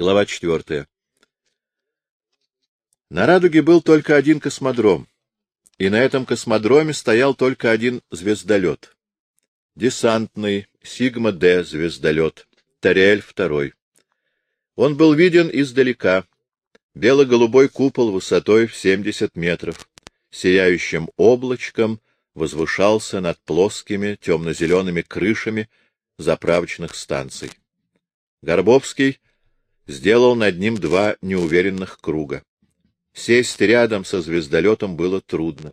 Глава четвертая. На «Радуге» был только один космодром, и на этом космодроме стоял только один звездолет. Десантный Сигма-Д звездолет, Тариэль второй. Он был виден издалека. Бело-голубой купол высотой в 70 метров, сияющим облачком возвышался над плоскими темно-зелеными крышами заправочных станций. Горбовский сделал над ним два неуверенных круга. Сесть рядом со звездолетом было трудно.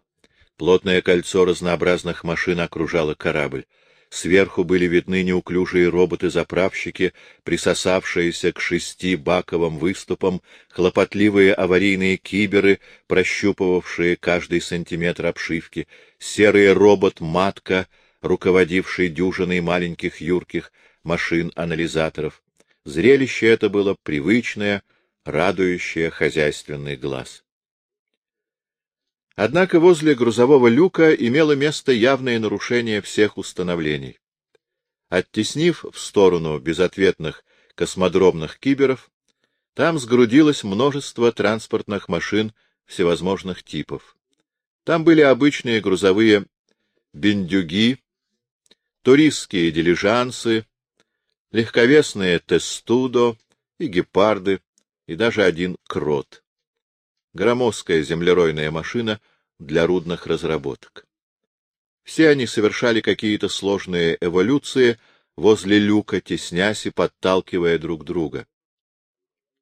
Плотное кольцо разнообразных машин окружало корабль. Сверху были видны неуклюжие роботы-заправщики, присосавшиеся к шести баковым выступам, хлопотливые аварийные киберы, прощупывавшие каждый сантиметр обшивки, серый робот-матка, руководивший дюжиной маленьких юрких машин-анализаторов. Зрелище это было привычное, радующее хозяйственный глаз. Однако возле грузового люка имело место явное нарушение всех установлений. Оттеснив в сторону безответных космодромных киберов, там сгрудилось множество транспортных машин всевозможных типов. Там были обычные грузовые бендюги, туристские дилижансы, легковесные тестудо и гепарды, и даже один крот. Громоздкая землеройная машина для рудных разработок. Все они совершали какие-то сложные эволюции возле люка, теснясь и подталкивая друг друга.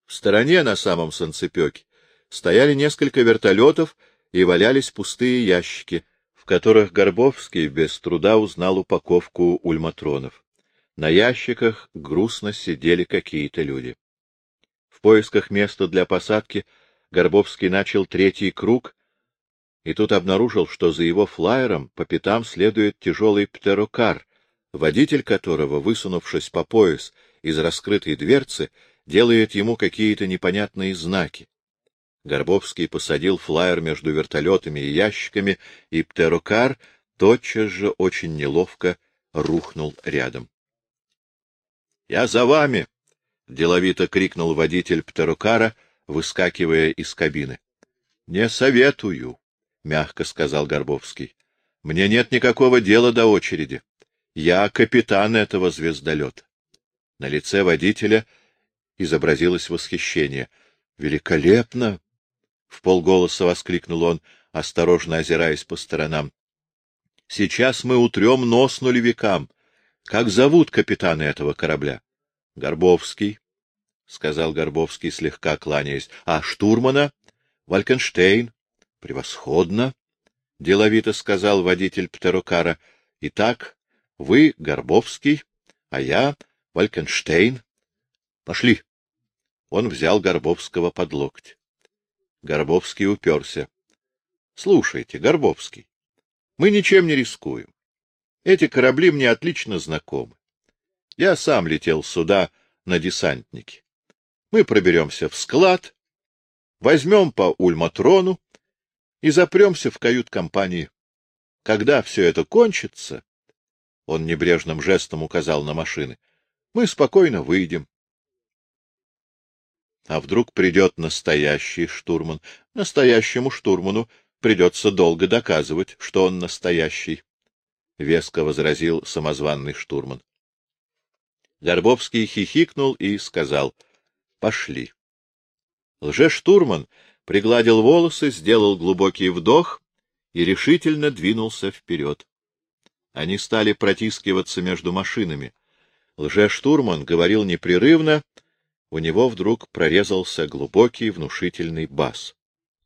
В стороне, на самом санцепёке, стояли несколько вертолетов и валялись пустые ящики, в которых Горбовский без труда узнал упаковку ульматронов. На ящиках грустно сидели какие-то люди. В поисках места для посадки Горбовский начал третий круг, и тут обнаружил, что за его флайером по пятам следует тяжелый птерокар, водитель которого, высунувшись по пояс из раскрытой дверцы, делает ему какие-то непонятные знаки. Горбовский посадил флайер между вертолетами и ящиками, и птерокар тотчас же очень неловко рухнул рядом. — Я за вами! — деловито крикнул водитель Птерукара, выскакивая из кабины. — Не советую, — мягко сказал Горбовский. — Мне нет никакого дела до очереди. Я капитан этого звездолета. На лице водителя изобразилось восхищение. — Великолепно! — в полголоса воскликнул он, осторожно озираясь по сторонам. — Сейчас мы утрем нос нулевикам. Как зовут капитана этого корабля? — Горбовский, — сказал Горбовский, слегка кланяясь. — А штурмана? — Валькенштейн. — Превосходно, — деловито сказал водитель Птерокара. — Итак, вы Горбовский, а я Валькенштейн. Пошли. Он взял Горбовского под локоть. Горбовский уперся. — Слушайте, Горбовский, мы ничем не рискуем. Эти корабли мне отлично знакомы. Я сам летел сюда на десантнике. Мы проберемся в склад, возьмем по ульматрону и запремся в кают-компании. Когда все это кончится, он небрежным жестом указал на машины, мы спокойно выйдем. А вдруг придет настоящий штурман? Настоящему штурману придется долго доказывать, что он настоящий. — веско возразил самозванный штурман. Горбовский хихикнул и сказал — Пошли. Лже-штурман пригладил волосы, сделал глубокий вдох и решительно двинулся вперед. Они стали протискиваться между машинами. Лже-штурман говорил непрерывно, у него вдруг прорезался глубокий внушительный бас.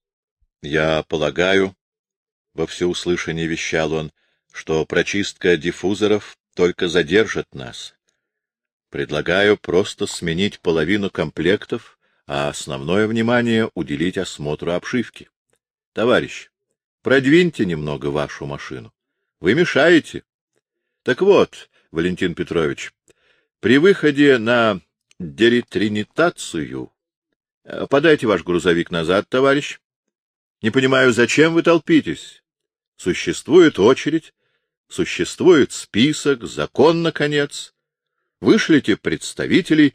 — Я полагаю, — во всеуслышание вещал он, — что прочистка диффузоров только задержит нас. Предлагаю просто сменить половину комплектов, а основное внимание уделить осмотру обшивки. Товарищ, продвиньте немного вашу машину. Вы мешаете. Так вот, Валентин Петрович, при выходе на деритринитацию... Э, подайте ваш грузовик назад, товарищ. Не понимаю, зачем вы толпитесь? Существует очередь, Существует список, закон, наконец. Вышлите представителей.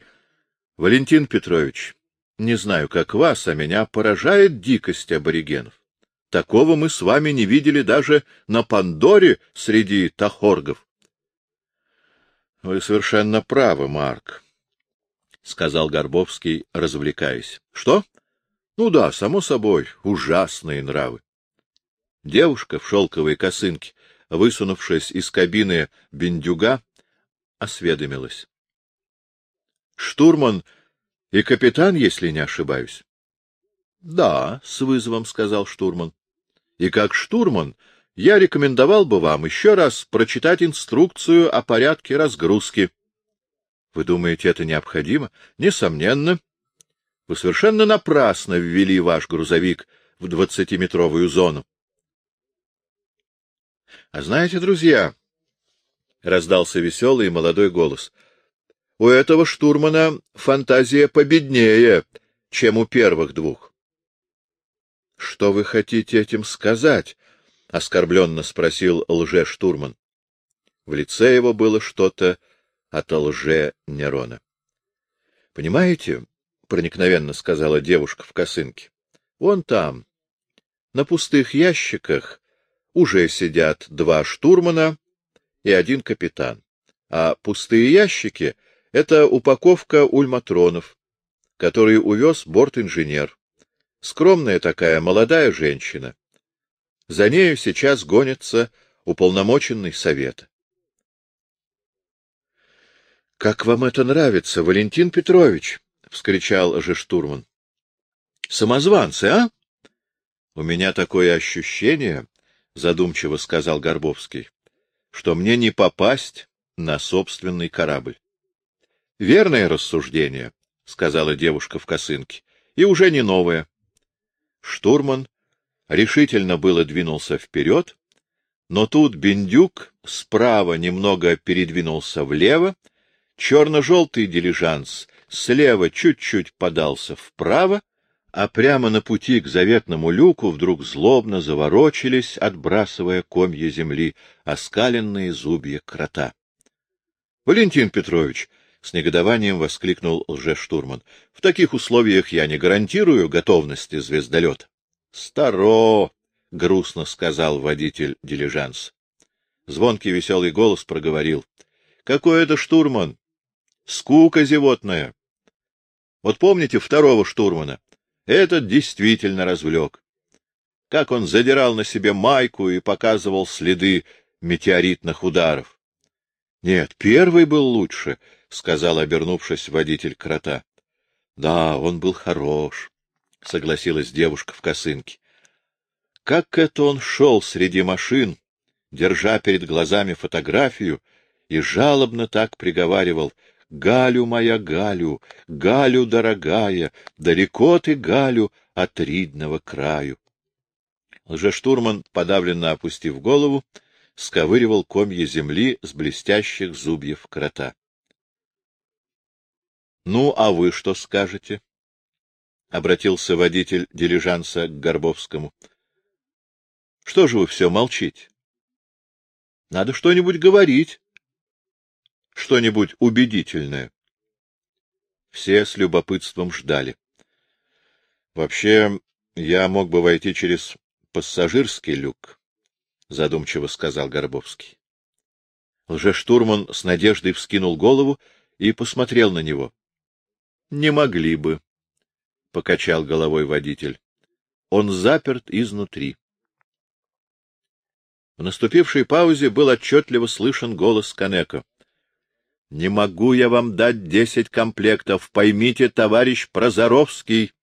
— Валентин Петрович, не знаю, как вас, а меня поражает дикость аборигенов. Такого мы с вами не видели даже на Пандоре среди тахоргов. — Вы совершенно правы, Марк, — сказал Горбовский, развлекаясь. — Что? — Ну да, само собой, ужасные нравы. Девушка в шелковой косынке, высунувшись из кабины бендюга, осведомилась. — Штурман и капитан, если не ошибаюсь? — Да, — с вызовом сказал штурман. И как штурман я рекомендовал бы вам еще раз прочитать инструкцию о порядке разгрузки. Вы думаете, это необходимо? Несомненно. Вы совершенно напрасно ввели ваш грузовик в двадцатиметровую зону. — А знаете, друзья, — раздался веселый молодой голос, — у этого штурмана фантазия победнее, чем у первых двух. — Что вы хотите этим сказать? — оскорбленно спросил лже-штурман. В лице его было что-то от лже Нерона. — Понимаете, — проникновенно сказала девушка в косынке, — вон там, на пустых ящиках, уже сидят два штурмана и один капитан, а пустые ящики — это упаковка ульматронов, которые увез борт-инженер. Скромная такая молодая женщина. За нею сейчас гонится уполномоченный совета. — Как вам это нравится, Валентин Петрович? — вскричал же штурман. — Самозванцы, а? — У меня такое ощущение, — задумчиво сказал Горбовский, — что мне не попасть на собственный корабль. — Верное рассуждение, — сказала девушка в косынке, — и уже не новое. Штурман решительно было двинулся вперед, но тут Бендюк справа немного передвинулся влево, черно-желтый дилижанс слева чуть-чуть подался вправо, а прямо на пути к заветному люку вдруг злобно заворочились, отбрасывая комья земли, оскаленные зубья крота. — Валентин Петрович! — с негодованием воскликнул лжештурман. — В таких условиях я не гарантирую готовности звездолета. — Старо! — грустно сказал водитель дилижанс. Звонкий веселый голос проговорил. — Какой это штурман? Скука зевотная. Вот помните второго штурмана? Этот действительно развлек. Как он задирал на себе майку и показывал следы метеоритных ударов. Нет, первый был лучше, — сказал, обернувшись водитель крота. — Да, он был хорош, — согласилась девушка в косынке. Как это он шел среди машин, держа перед глазами фотографию, и жалобно так приговаривал «Галю моя, Галю, Галю дорогая, далеко ты, Галю, от ридного краю». Лжештурман, подавленно опустив голову, сковыривал комья земли с блестящих зубьев крота. — Ну, а вы что скажете? — обратился водитель дилижанса к Горбовскому. — Что же вы все молчите? — Надо что-нибудь говорить. Что-нибудь убедительное. Все с любопытством ждали. — Вообще, я мог бы войти через пассажирский люк, — задумчиво сказал Горбовский. Лжештурман с надеждой вскинул голову и посмотрел на него. Не могли бы, — покачал головой водитель. Он заперт изнутри. В наступившей паузе был отчетливо слышен голос Канека. — Не могу я вам дать десять комплектов, поймите, товарищ Прозоровский.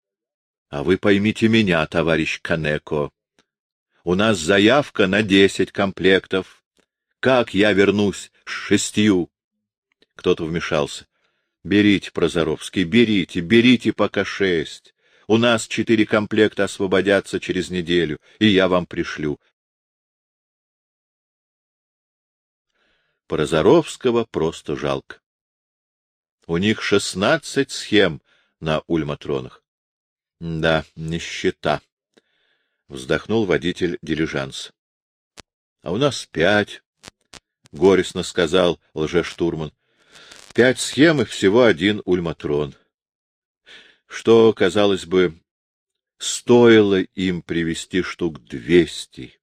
— А вы поймите меня, товарищ Канеко. У нас заявка на десять комплектов. Как я вернусь с шестью? Кто-то вмешался. Берите, Прозоровский, берите, берите пока шесть. У нас четыре комплекта освободятся через неделю, и я вам пришлю. Прозоровского просто жалко. У них шестнадцать схем на ульматронах. Да, нищета. Вздохнул водитель дилижанс. — А у нас пять, — горестно сказал лжештурман. Пять схем и всего один ульматрон. Что, казалось бы, стоило им привести штук двести. —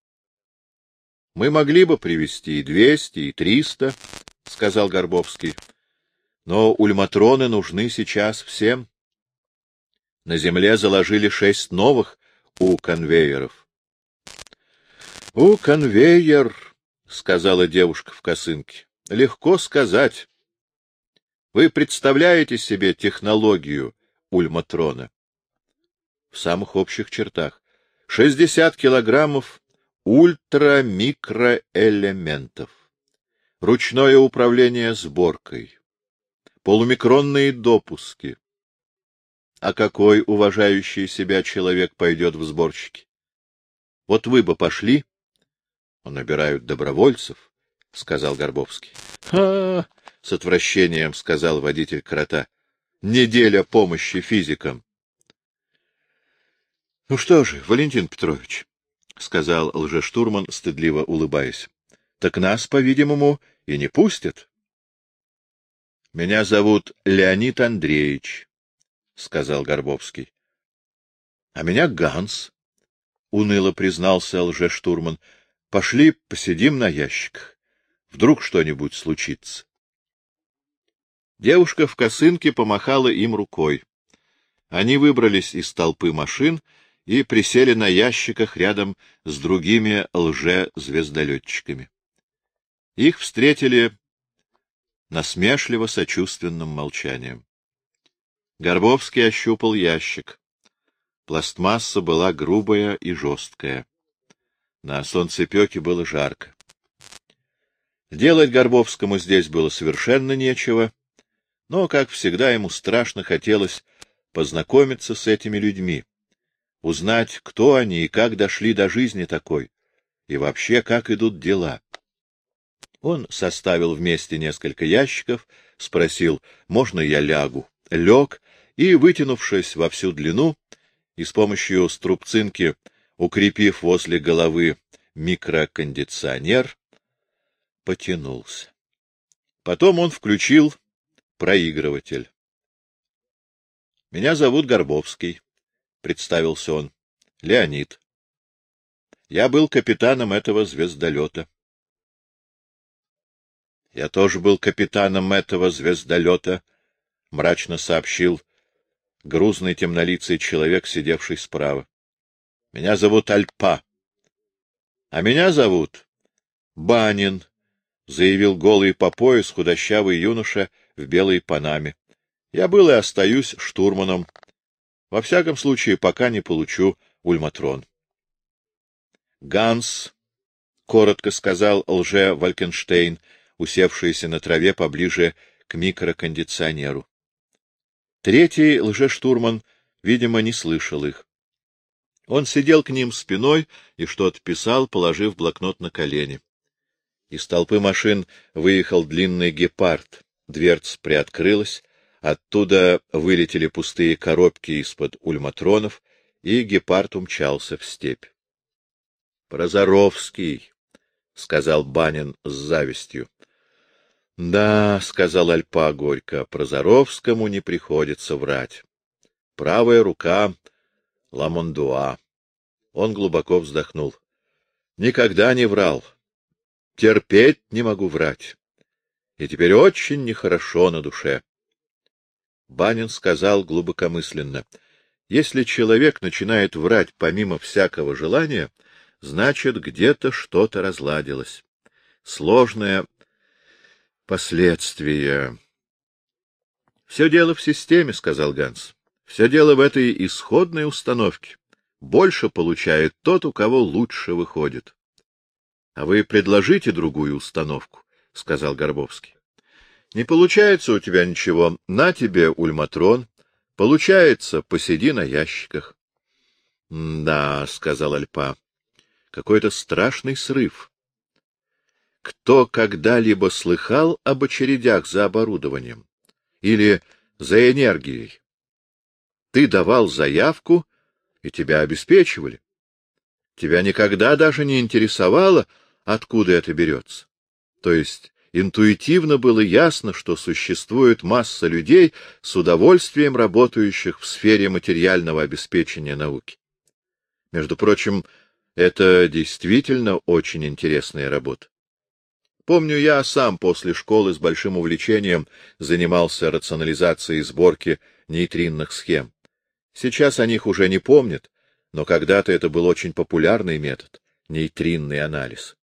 Мы могли бы привести и двести, и триста, — сказал Горбовский. — Но ульматроны нужны сейчас всем. На земле заложили шесть новых у конвейеров. — У конвейер, — сказала девушка в косынке, — легко сказать. Вы представляете себе технологию ульматрона? В самых общих чертах. Шестьдесят килограммов ультрамикроэлементов. Ручное управление сборкой. Полумикронные допуски. А какой уважающий себя человек пойдет в сборщики? Вот вы бы пошли, набирают добровольцев, — сказал Горбовский. — А, — с отвращением сказал водитель крота, — неделя помощи физикам. — Ну что же, Валентин Петрович, — сказал лжештурман, стыдливо улыбаясь, — так нас, по-видимому, и не пустят. — Меня зовут Леонид Андреевич, — сказал Горбовский. — А меня Ганс, — уныло признался лжештурман. Пошли посидим на ящиках. Вдруг что-нибудь случится. Девушка в косынке помахала им рукой. Они выбрались из толпы машин и присели на ящиках рядом с другими лже-звездолетчиками. Их встретили насмешливо-сочувственным молчанием. Горбовский ощупал ящик. Пластмасса была грубая и жесткая. На солнцепеке было жарко. Делать Горбовскому здесь было совершенно нечего, но, как всегда, ему страшно хотелось познакомиться с этими людьми, узнать, кто они и как дошли до жизни такой, и вообще, как идут дела. Он составил вместе несколько ящиков, спросил, можно я лягу, лег и, вытянувшись во всю длину и с помощью струбцинки укрепив возле головы микрокондиционер, потянулся. Потом он включил проигрыватель. — Меня зовут Горбовский, — представился он. — Леонид. Я был капитаном этого звездолета. — Я тоже был капитаном этого звездолета, — мрачно сообщил грузный темнолицый человек, сидевший справа. Меня зовут Альпа. — А меня зовут Банин, — заявил голый по пояс худощавый юноша в белой панаме. — Я был и остаюсь штурманом. Во всяком случае, пока не получу ульматрон. — Ганс, — коротко сказал лже Валькенштейн, усевшийся на траве поближе к микрокондиционеру. Третий лжештурман, видимо, не слышал их. Он сидел к ним спиной и что-то писал, положив блокнот на колени. Из толпы машин выехал длинный гепард. Дверца приоткрылась, оттуда вылетели пустые коробки из-под ульматронов, и гепард умчался в степь. — Прозоровский, — сказал Банин с завистью. — Да, — сказал Альпа горько, — Прозоровскому не приходится врать. Правая рука Ламондуа. Он глубоко вздохнул. Никогда не врал. Терпеть не могу врать. И теперь очень нехорошо на душе. Банин сказал глубокомысленно. Если человек начинает врать помимо всякого желания, значит, где-то что-то разладилось. Сложное последствие. — Все дело в системе, — сказал Ганс. Все дело в этой исходной установке. Больше получает тот, у кого лучше выходит. — А вы предложите другую установку, — сказал Горбовский. — Не получается у тебя ничего. На тебе ульматрон. Получается, посиди на ящиках. — Да, — сказал Альпа, — какой-то страшный срыв. Кто когда-либо слыхал об очередях за оборудованием? Или за энергией? Ты давал заявку, и тебя обеспечивали. Тебя никогда даже не интересовало, откуда это берется. То есть интуитивно было ясно, что существует масса людей, с удовольствием работающих в сфере материального обеспечения науки. Между прочим, это действительно очень интересная работа. Помню, я сам после школы с большим увлечением занимался рационализацией сборки нейтринных схем. Сейчас о них уже не помнят, но когда-то это был очень популярный метод — нейтринный анализ.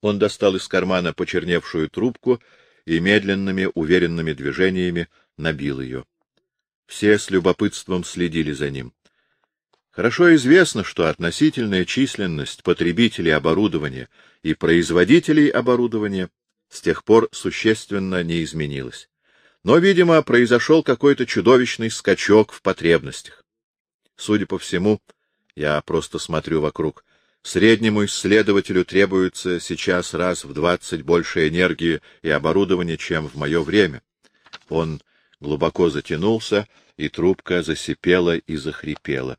Он достал из кармана почерневшую трубку и медленными, уверенными движениями набил ее. Все с любопытством следили за ним. Хорошо известно, что относительная численность потребителей оборудования и производителей оборудования с тех пор существенно не изменилась. Но, видимо, произошел какой-то чудовищный скачок в потребностях. Судя по всему, я просто смотрю вокруг, Среднему исследователю требуется сейчас раз в двадцать больше энергии и оборудования, чем в мое время. Он глубоко затянулся, и трубка засипела и захрипела.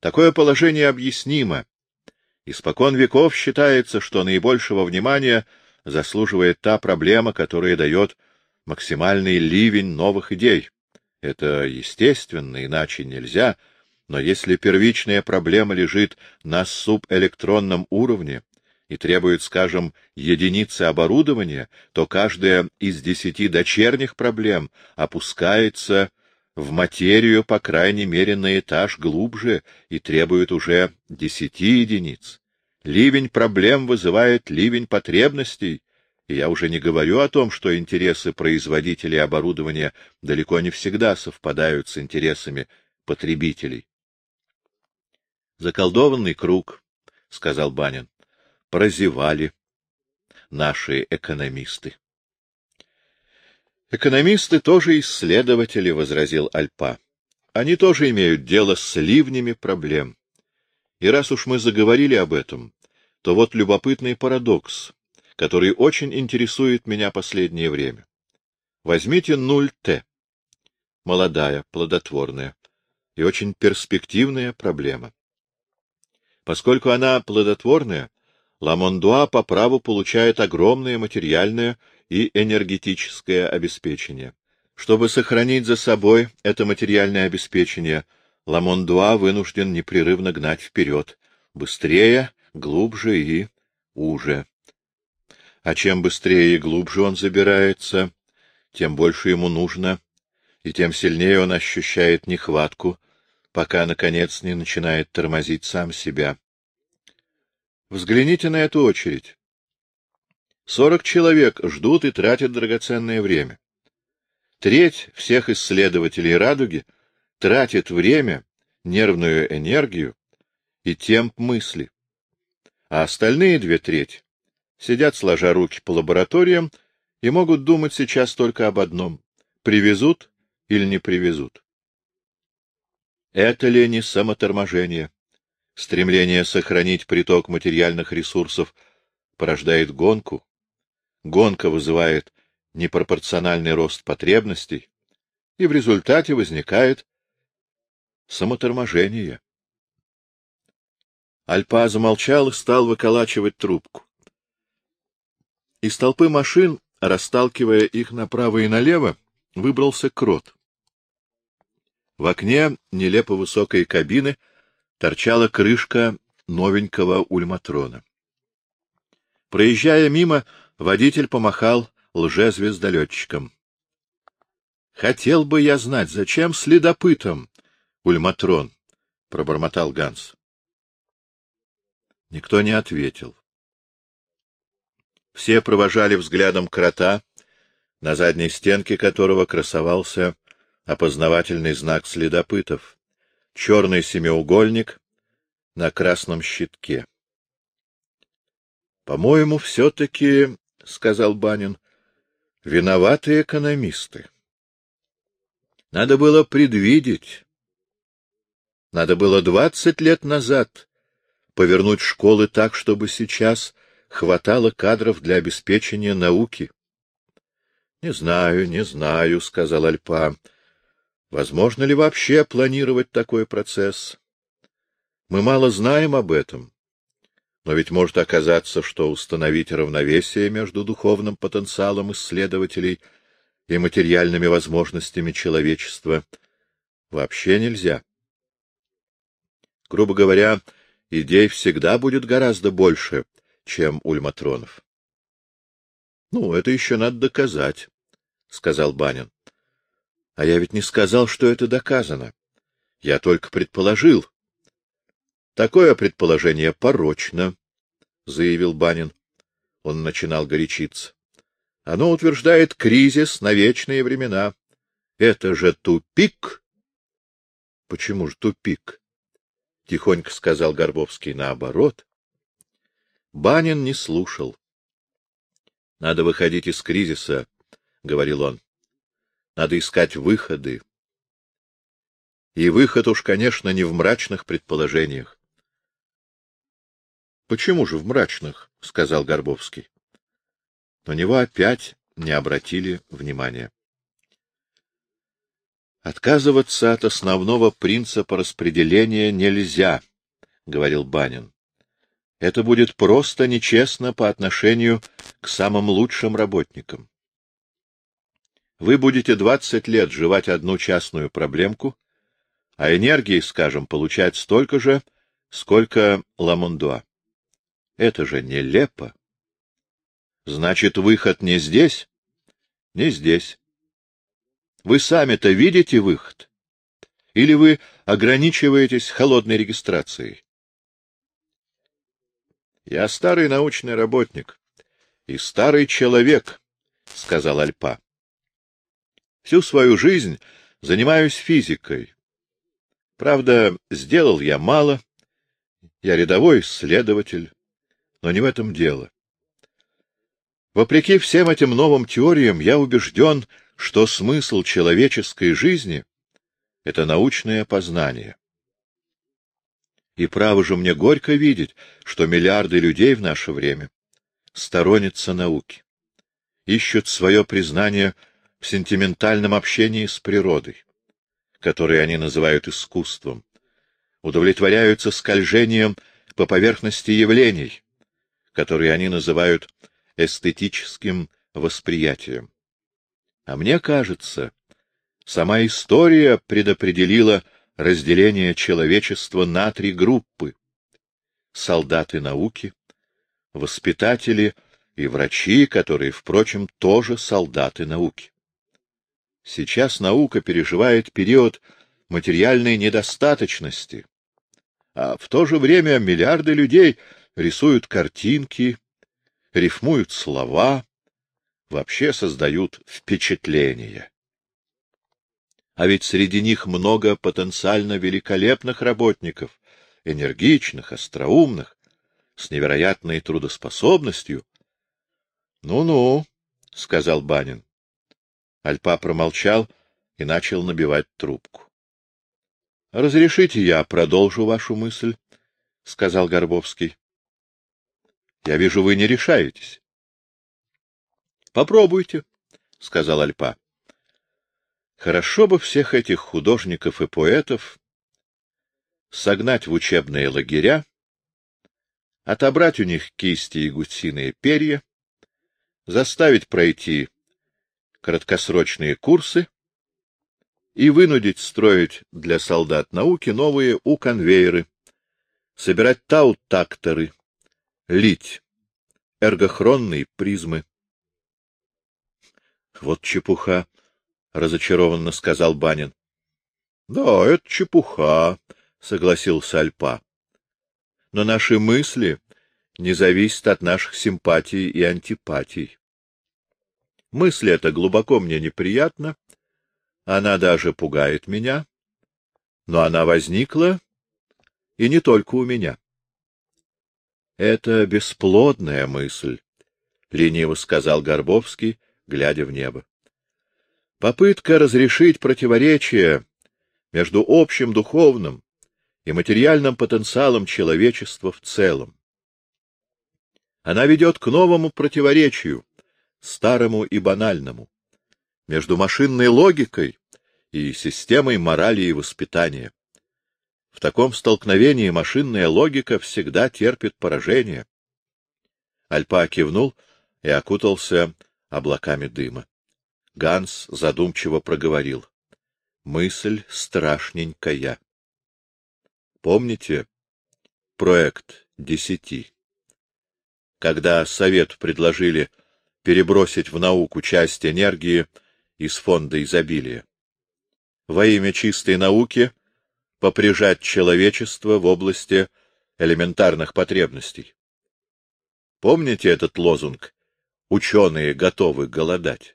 Такое положение объяснимо. Испокон веков считается, что наибольшего внимания заслуживает та проблема, которая дает максимальный ливень новых идей. Это естественно, иначе нельзя — но если первичная проблема лежит на субэлектронном уровне и требует, скажем, единицы оборудования, то каждая из десяти дочерних проблем опускается в материю, по крайней мере, на этаж глубже и требует уже десяти единиц. Ливень проблем вызывает ливень потребностей, и я уже не говорю о том, что интересы производителей оборудования далеко не всегда совпадают с интересами потребителей. Заколдованный круг, — сказал Банин. Прозевали наши экономисты. Экономисты тоже исследователи, — возразил Альпа. Они тоже имеют дело с ливнями проблем. И раз уж мы заговорили об этом, то вот любопытный парадокс, который очень интересует меня последнее время. Возьмите нуль Т. Молодая, плодотворная и очень перспективная проблема. Поскольку она плодотворная, Ламондуа по праву получает огромное материальное и энергетическое обеспечение. Чтобы сохранить за собой это материальное обеспечение, Ламондуа вынужден непрерывно гнать вперед, быстрее, глубже и уже. А чем быстрее и глубже он забирается, тем больше ему нужно, и тем сильнее он ощущает нехватку, пока, наконец, не начинает тормозить сам себя. Взгляните на эту очередь. Сорок человек ждут и тратят драгоценное время. Треть всех исследователей радуги тратит время, нервную энергию и темп мысли. А остальные две трети сидят сложа руки по лабораториям и могут думать сейчас только об одном — привезут или не привезут. Это ли не самоторможение? Стремление сохранить приток материальных ресурсов порождает гонку. Гонка вызывает непропорциональный рост потребностей, и в результате возникает самоторможение. Альпа замолчал и стал выколачивать трубку. Из толпы машин, расталкивая их направо и налево, выбрался крот. В окне нелепо высокой кабины торчала крышка новенького ульматрона. Проезжая мимо, водитель помахал лжезвездолетчикам. — Хотел бы я знать, зачем следопытам ульматрон? — пробормотал Ганс. Никто не ответил. Все провожали взглядом крота, на задней стенке которого красовался опознавательный знак следопытов, черный семиугольник на красном щитке. — По-моему, все-таки, — сказал Банин, — виноваты экономисты. Надо было предвидеть. Надо было двадцать лет назад повернуть школы так, чтобы сейчас хватало кадров для обеспечения науки. — Не знаю, не знаю, — сказал Альпа. Возможно ли вообще планировать такой процесс? Мы мало знаем об этом. Но ведь может оказаться, что установить равновесие между духовным потенциалом исследователей и материальными возможностями человечества вообще нельзя. Грубо говоря, идей всегда будет гораздо больше, чем ульматронов. — Ну, это еще надо доказать, — сказал Банин. — А я ведь не сказал, что это доказано. Я только предположил. — Такое предположение порочно, — заявил Банин. Он начинал горячиться. — Оно утверждает кризис на вечные времена. Это же тупик. — Почему же тупик? — тихонько сказал Горбовский. — Наоборот. Банин не слушал. — Надо выходить из кризиса, — говорил он. — Надо искать выходы. И выход уж, конечно, не в мрачных предположениях. — Почему же в мрачных? — сказал Горбовский. На него опять не обратили внимания. Отказываться от основного принципа распределения нельзя, — говорил Банин. Это будет просто нечестно по отношению к самым лучшим работникам. Вы будете двадцать лет жевать одну частную проблемку, а энергии, скажем, получать столько же, сколько Ламондуа. Это же нелепо. Значит, выход не здесь? Не здесь. Вы сами-то видите выход? Или вы ограничиваетесь холодной регистрацией? Я старый научный работник и старый человек, — сказал Альпа. Всю свою жизнь занимаюсь физикой. Правда, сделал я мало. Я рядовой исследователь. Но не в этом дело. Вопреки всем этим новым теориям, я убежден, что смысл человеческой жизни — это научное познание. И право же мне горько видеть, что миллиарды людей в наше время сторонятся науки, ищут свое признание в сентиментальном общении с природой, которое они называют искусством, удовлетворяются скольжением по поверхности явлений, который они называют эстетическим восприятием. А мне кажется, сама история предопределила разделение человечества на три группы — солдаты науки, воспитатели и врачи, которые, впрочем, тоже солдаты науки. Сейчас наука переживает период материальной недостаточности, а в то же время миллиарды людей рисуют картинки, рифмуют слова, вообще создают впечатление. А ведь среди них много потенциально великолепных работников, энергичных, остроумных, с невероятной трудоспособностью. Ну — Ну-ну, — сказал Банин. Альпа промолчал и начал набивать трубку. — Разрешите я продолжу вашу мысль, — сказал Горбовский. Я вижу, вы не решаетесь. — Попробуйте, — сказал Альпа. Хорошо бы всех этих художников и поэтов согнать в учебные лагеря, отобрать у них кисти и гусиные перья, заставить пройти краткосрочные курсы и вынудить строить для солдат науки новые у-конвейеры, собирать таутакторы, лить эргохронные призмы. — Вот чепуха, — разочарованно сказал Банин. — Да, это чепуха, — согласился Альпа. — Но наши мысли не зависят от наших симпатий и антипатий. Мысль эта глубоко мне неприятна, она даже пугает меня, но она возникла, и не только у меня. — Это бесплодная мысль, — лениво сказал Горбовский, глядя в небо. Попытка разрешить противоречие между общим духовным и материальным потенциалом человечества в целом. Она ведет к новому противоречию, старому и банальному, между машинной логикой и системой морали и воспитания. В таком столкновении машинная логика всегда терпит поражение. Альпа кивнул и окутался облаками дыма. Ганс задумчиво проговорил. Мысль страшненькая. Помните проект десяти? Когда Совет предложили перебросить в науку часть энергии из фонда изобилия. Во имя чистой науки поприжать человечество в области элементарных потребностей. Помните этот лозунг «Ученые готовы голодать»?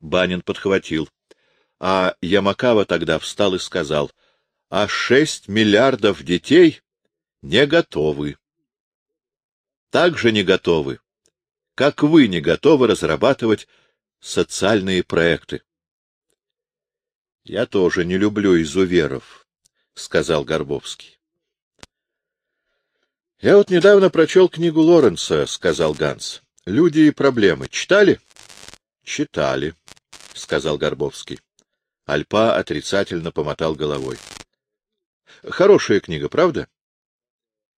Банин подхватил, а Ямакава тогда встал и сказал, а шесть миллиардов детей не готовы. Так же не готовы, как вы не готовы разрабатывать социальные проекты. — Я тоже не люблю изуверов, — сказал Горбовский. — Я вот недавно прочел книгу Лоренса, — сказал Ганс. — Люди и проблемы. Читали? — Читали, — сказал Горбовский. Альпа отрицательно помотал головой. — Хорошая книга, правда?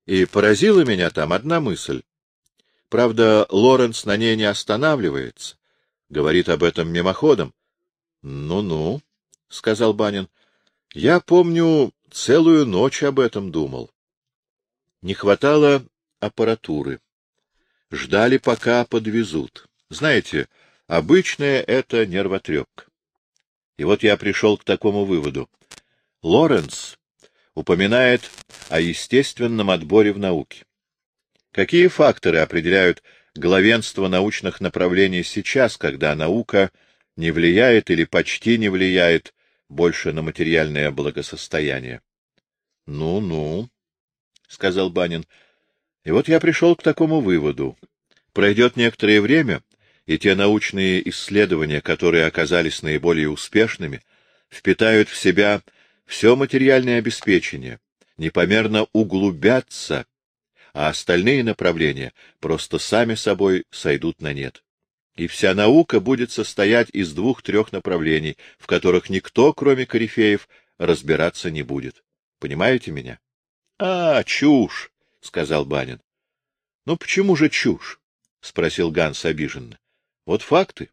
И поразила меня там одна мысль. Правда, Лоренс на ней не останавливается. Говорит об этом мимоходом. Ну — Ну-ну, — сказал Банин. — Я помню, целую ночь об этом думал. Не хватало аппаратуры. Ждали, пока подвезут. Знаете, обычная это нервотрепка. И вот я пришел к такому выводу. Лоренс упоминает о естественном отборе в науке. Какие факторы определяют главенство научных направлений сейчас, когда наука не влияет или почти не влияет больше на материальное благосостояние? Ну — сказал Банин. — И вот я пришел к такому выводу. Пройдет некоторое время, и те научные исследования, которые оказались наиболее успешными, впитают в себя все материальное обеспечение, непомерно углубятся а остальные направления просто сами собой сойдут на нет. И вся наука будет состоять из двух-трех направлений, в которых никто, кроме корифеев, разбираться не будет. Понимаете меня? — А, чушь! — сказал Банин. — Ну почему же чушь? — спросил Ганс обиженно. — Вот факты.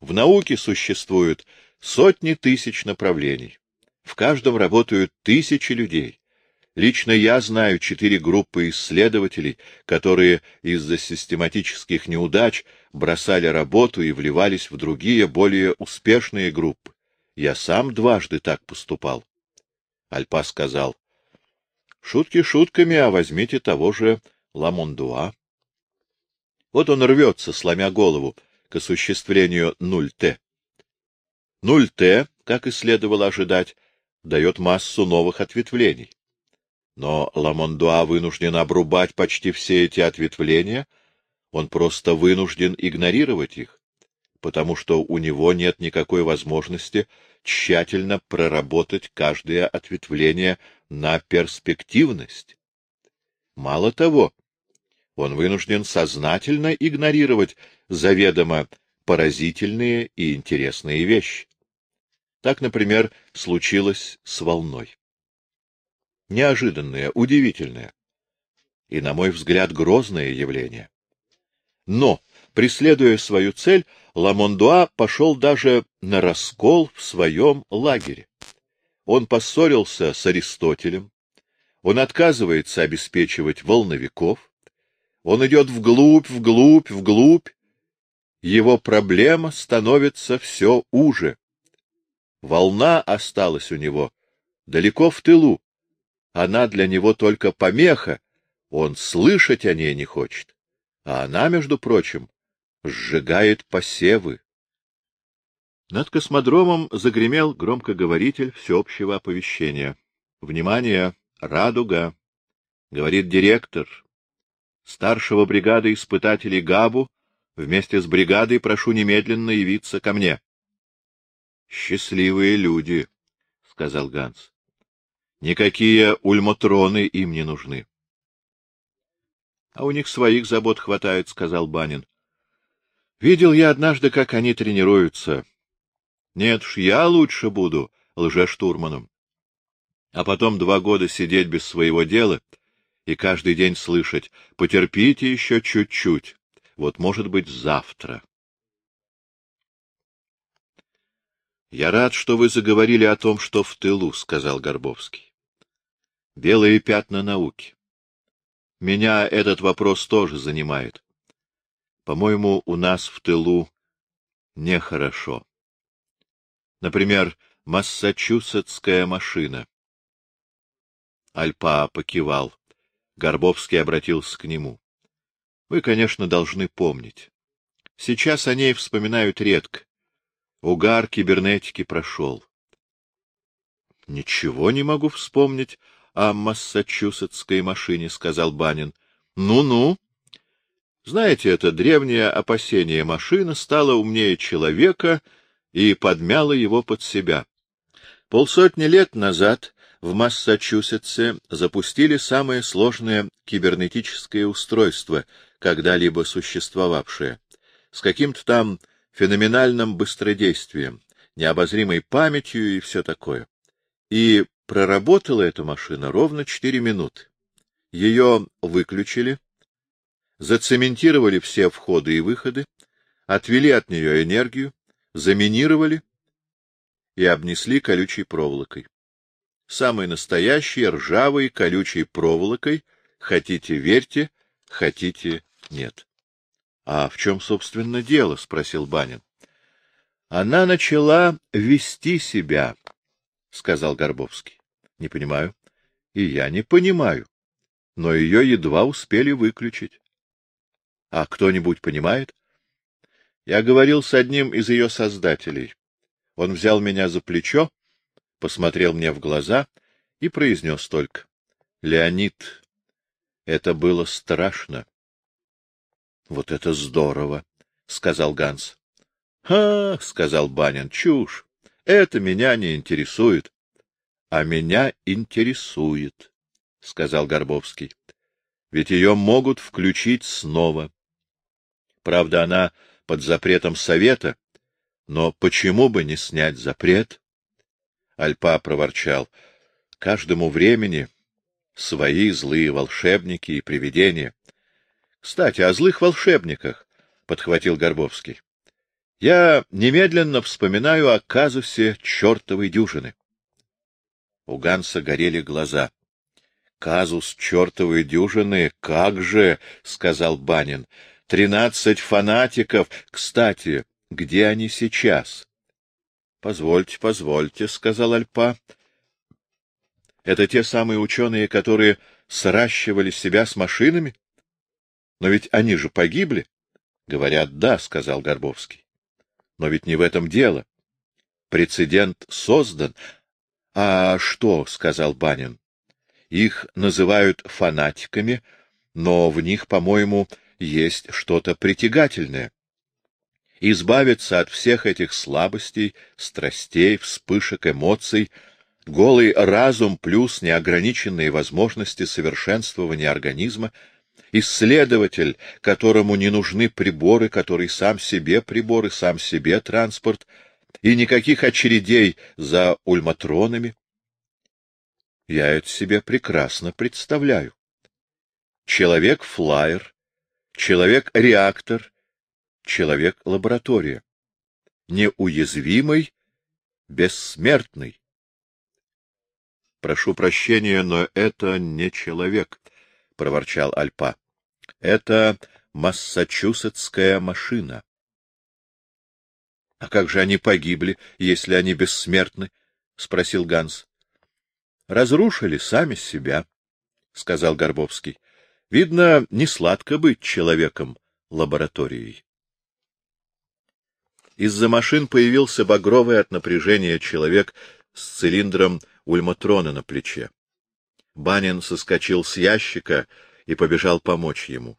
В науке существуют сотни тысяч направлений. В каждом работают тысячи людей. Лично я знаю четыре группы исследователей, которые из-за систематических неудач бросали работу и вливались в другие, более успешные группы. Я сам дважды так поступал. Альпа сказал, — Шутки шутками, а возьмите того же Ламондуа. Вот он рвется, сломя голову, к осуществлению 0Т. 0Т, как и следовало ожидать, дает массу новых ответвлений. Но Ламондуа вынужден обрубать почти все эти ответвления, он просто вынужден игнорировать их, потому что у него нет никакой возможности тщательно проработать каждое ответвление на перспективность. Мало того, он вынужден сознательно игнорировать заведомо поразительные и интересные вещи. Так, например, случилось с волной неожиданное, удивительное и, на мой взгляд, грозное явление. Но, преследуя свою цель, Ламондуа пошел даже на раскол в своем лагере. Он поссорился с Аристотелем, он отказывается обеспечивать волновиков, он идет вглубь, вглубь, вглубь, его проблема становится все уже. Волна осталась у него далеко в тылу, она для него только помеха, он слышать о ней не хочет. А она, между прочим, сжигает посевы. Над космодромом загремел громкоговоритель всеобщего оповещения. «Внимание! Радуга!» — говорит директор. «Старшего бригады испытателей Габу вместе с бригадой прошу немедленно явиться ко мне». «Счастливые люди!» — сказал Ганс. Никакие ульмотроны им не нужны. — А у них своих забот хватает, — сказал Банин. — Видел я однажды, как они тренируются. Нет уж, я лучше буду лжештурманом. А потом два года сидеть без своего дела и каждый день слышать «потерпите еще чуть-чуть, вот, может быть, завтра». — Я рад, что вы заговорили о том, что в тылу, — сказал Горбовский. — Белые пятна науки. Меня этот вопрос тоже занимает. По-моему, у нас в тылу нехорошо. Например, массачусетская машина. Альпа покивал. Горбовский обратился к нему. — Вы, конечно, должны помнить. Сейчас о ней вспоминают редко. Угар кибернетики прошел. — Ничего не могу вспомнить о массачусетской машине, — сказал Банин. Ну — Ну-ну. Знаете, это древнее опасение машина стала умнее человека и подмяла его под себя. Полсотни лет назад в Массачусетсе запустили самое сложное кибернетическое устройство, когда-либо существовавшее, с каким-то там феноменальным быстродействием, необозримой памятью и все такое. И проработала эта машина ровно четыре минуты. Ее выключили, зацементировали все входы и выходы, отвели от нее энергию, заминировали и обнесли колючей проволокой. Самой настоящей ржавой колючей проволокой, хотите верьте, хотите нет. — А в чем, собственно, дело? — спросил Банин. — Она начала вести себя, — сказал Горбовский. — Не понимаю. — И я не понимаю. Но ее едва успели выключить. — А кто-нибудь понимает? Я говорил с одним из ее создателей. Он взял меня за плечо, посмотрел мне в глаза и произнес только. — Леонид, это было страшно. — Вот это здорово! — сказал Ганс. — Ха! — сказал Банин. — Чушь! Это меня не интересует. — А меня интересует, — сказал Горбовский. — Ведь ее могут включить снова. Правда, она под запретом совета, но почему бы не снять запрет? Альпа проворчал. — Каждому времени свои злые волшебники и привидения. — Кстати, о злых волшебниках, — подхватил Горбовский. — Я немедленно вспоминаю о казусе чертовой дюжины. У Ганса горели глаза. — Казус чертовой дюжины, как же, — сказал Банин. — Тринадцать фанатиков. Кстати, где они сейчас? — Позвольте, позвольте, — сказал Альпа. — Это те самые ученые, которые сращивали себя с машинами? — но ведь они же погибли. — Говорят, да, — сказал Горбовский. — Но ведь не в этом дело. Прецедент создан. — А что, — сказал Банин, — их называют фанатиками, но в них, по-моему, есть что-то притягательное. Избавиться от всех этих слабостей, страстей, вспышек эмоций, голый разум плюс неограниченные возможности совершенствования организма — исследователь, которому не нужны приборы, который сам себе приборы, сам себе транспорт, и никаких очередей за ульматронами. Я это себе прекрасно представляю. Человек-флайер, человек-реактор, человек-лаборатория. Неуязвимый, бессмертный. Прошу прощения, но это не человек проворчал Альпа. — Это массачусетская машина. — А как же они погибли, если они бессмертны? — спросил Ганс. — Разрушили сами себя, — сказал Горбовский. — Видно, не сладко быть человеком лабораторией. Из-за машин появился багровый от напряжения человек с цилиндром ульматрона на плече. Банин соскочил с ящика и побежал помочь ему.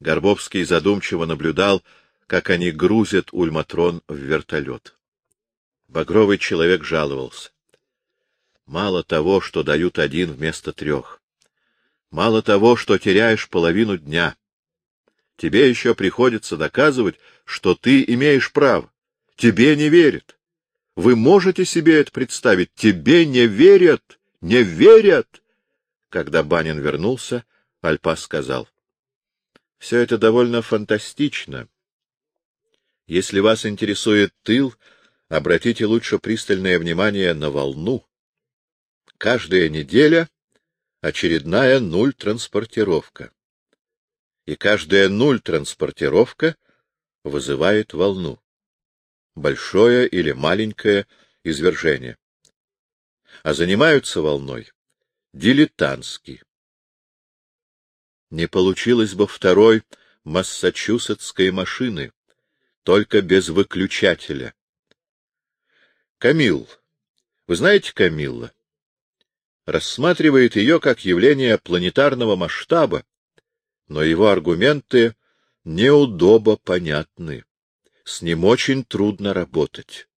Горбовский задумчиво наблюдал, как они грузят ульматрон в вертолет. Багровый человек жаловался. Мало того, что дают один вместо трех. Мало того, что теряешь половину дня. Тебе еще приходится доказывать, что ты имеешь право. Тебе не верят. Вы можете себе это представить? Тебе не верят. Не верят! Когда Банин вернулся, Альпа сказал. — Все это довольно фантастично. Если вас интересует тыл, обратите лучше пристальное внимание на волну. Каждая неделя — очередная нуль-транспортировка. И каждая нуль-транспортировка вызывает волну. Большое или маленькое извержение. А занимаются волной дилетантски. Не получилось бы второй массачусетской машины, только без выключателя. Камил. Вы знаете Камилла? Рассматривает ее как явление планетарного масштаба, но его аргументы неудобо понятны. С ним очень трудно работать.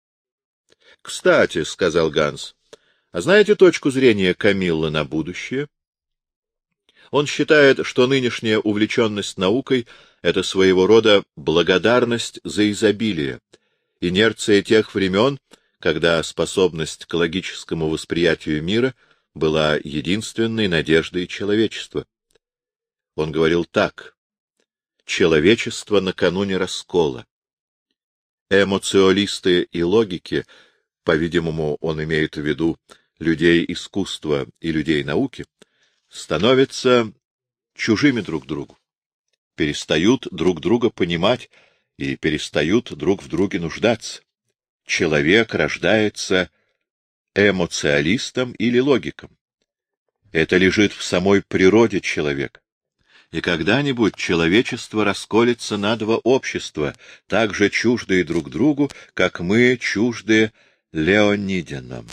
— Кстати, — сказал Ганс, — а знаете точку зрения Камиллы на будущее? Он считает, что нынешняя увлеченность наукой — это своего рода благодарность за изобилие, инерция тех времен, когда способность к логическому восприятию мира была единственной надеждой человечества. Он говорил так. Человечество накануне раскола. Эмоциолисты и логики, по-видимому, он имеет в виду людей искусства и людей науки, становятся чужими друг другу, перестают друг друга понимать и перестают друг в друге нуждаться. Человек рождается эмоциалистом или логиком. Это лежит в самой природе человека. И когда-нибудь человечество расколется на два общества, так же чуждые друг другу, как мы чужды Леонидинам.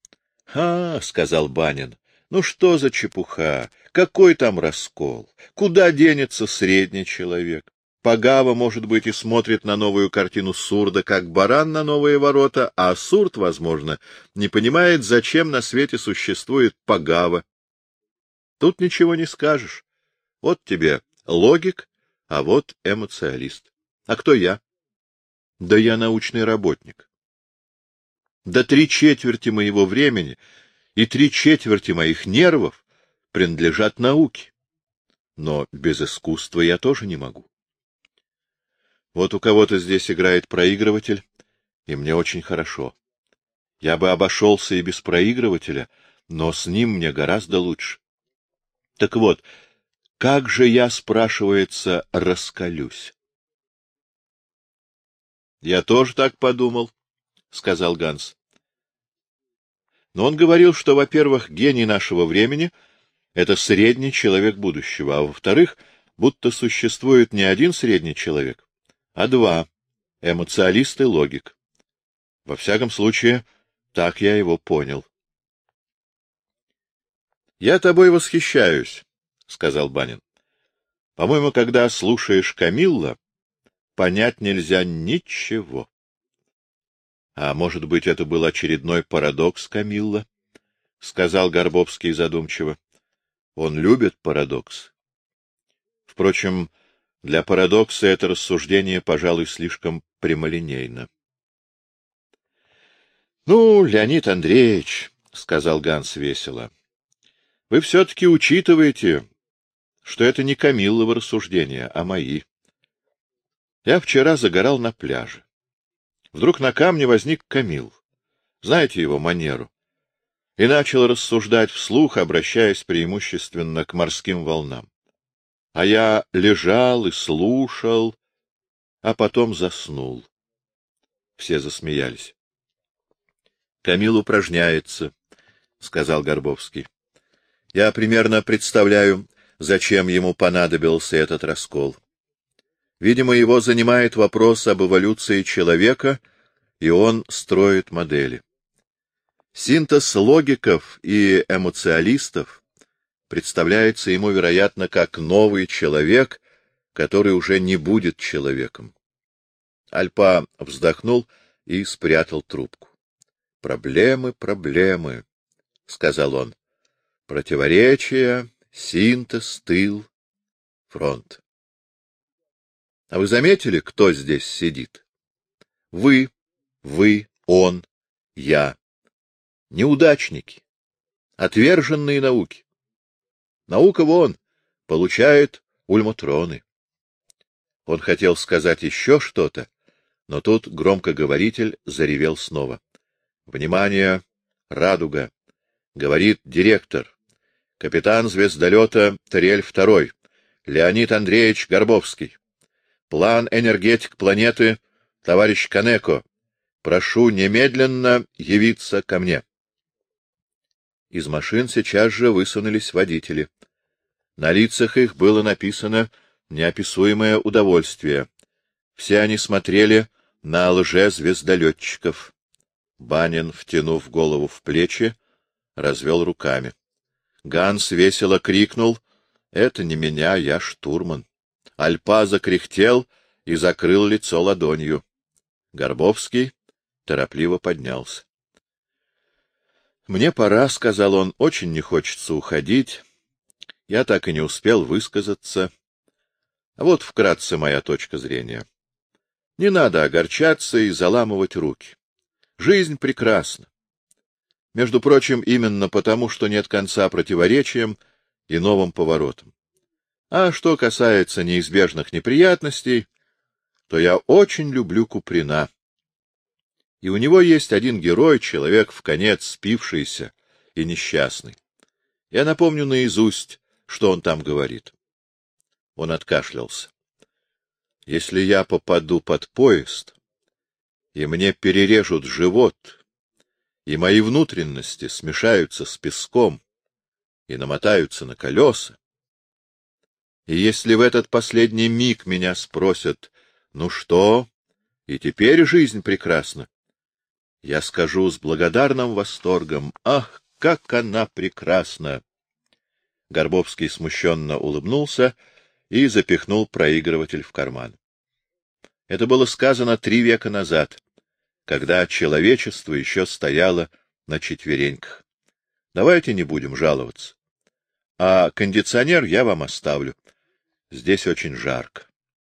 — А, — сказал Банин, ну что за чепуха? Какой там раскол? Куда денется средний человек? Пагава, может быть, и смотрит на новую картину Сурда, как баран на новые ворота, а Сурд, возможно, не понимает, зачем на свете существует Пагава. Тут ничего не скажешь. Вот тебе логик, а вот эмоциалист. А кто я? Да я научный работник. До три четверти моего времени и три четверти моих нервов принадлежат науке. Но без искусства я тоже не могу. Вот у кого-то здесь играет проигрыватель, и мне очень хорошо. Я бы обошелся и без проигрывателя, но с ним мне гораздо лучше. Так вот, как же я, спрашивается, раскалюсь? — Я тоже так подумал, — сказал Ганс. Но он говорил, что, во-первых, гений нашего времени — это средний человек будущего, а во-вторых, будто существует не один средний человек, а два — эмоциалист и логик. Во всяком случае, так я его понял. — Я тобой восхищаюсь, — сказал Банин. — По-моему, когда слушаешь Камилла, понять нельзя ничего. А может быть, это был очередной парадокс Камилла? — сказал Горбовский задумчиво. — Он любит парадокс. Впрочем, для парадокса это рассуждение, пожалуй, слишком прямолинейно. — Ну, Леонид Андреевич, — сказал Ганс весело, — вы все-таки учитываете, что это не Камилловы рассуждения, а мои. Я вчера загорал на пляже. Вдруг на камне возник Камил. Знаете его манеру? И начал рассуждать вслух, обращаясь преимущественно к морским волнам. А я лежал и слушал, а потом заснул. Все засмеялись. — Камил упражняется, — сказал Горбовский. — Я примерно представляю, зачем ему понадобился этот раскол. Видимо, его занимает вопрос об эволюции человека, и он строит модели. Синтез логиков и эмоциалистов представляется ему, вероятно, как новый человек, который уже не будет человеком. Альпа вздохнул и спрятал трубку. — Проблемы, проблемы, — сказал он. — Противоречия, синтез, тыл, фронт. А вы заметили, кто здесь сидит? Вы, вы, он, я. Неудачники, отверженные науки. Наука вон получает ульмотроны. Он хотел сказать еще что-то, но тут громкоговоритель заревел снова. Внимание, радуга! Говорит директор. Капитан звездолета Тарель II, Леонид Андреевич Горбовский. План энергетик планеты, товарищ Канеко. Прошу немедленно явиться ко мне. Из машин сейчас же высунулись водители. На лицах их было написано неописуемое удовольствие. Все они смотрели на лже-звездолетчиков. Банин, втянув голову в плечи, развел руками. Ганс весело крикнул — Это не меня, я штурман. Альпа закряхтел и закрыл лицо ладонью. Горбовский торопливо поднялся. — Мне пора, — сказал он, — очень не хочется уходить. Я так и не успел высказаться. Вот вкратце моя точка зрения. Не надо огорчаться и заламывать руки. Жизнь прекрасна. Между прочим, именно потому, что нет конца противоречиям и новым поворотам. А что касается неизбежных неприятностей, то я очень люблю Куприна. И у него есть один герой, человек в конец спившийся и несчастный. Я напомню наизусть, что он там говорит. Он откашлялся. Если я попаду под поезд, и мне перережут живот, и мои внутренности смешаются с песком и намотаются на колеса, и если в этот последний миг меня спросят, ну что, и теперь жизнь прекрасна, я скажу с благодарным восторгом, ах, как она прекрасна! Горбовский смущенно улыбнулся и запихнул проигрыватель в карман. Это было сказано три века назад, когда человечество еще стояло на четвереньках. Давайте не будем жаловаться. А кондиционер я вам оставлю. Здесь очень жарко.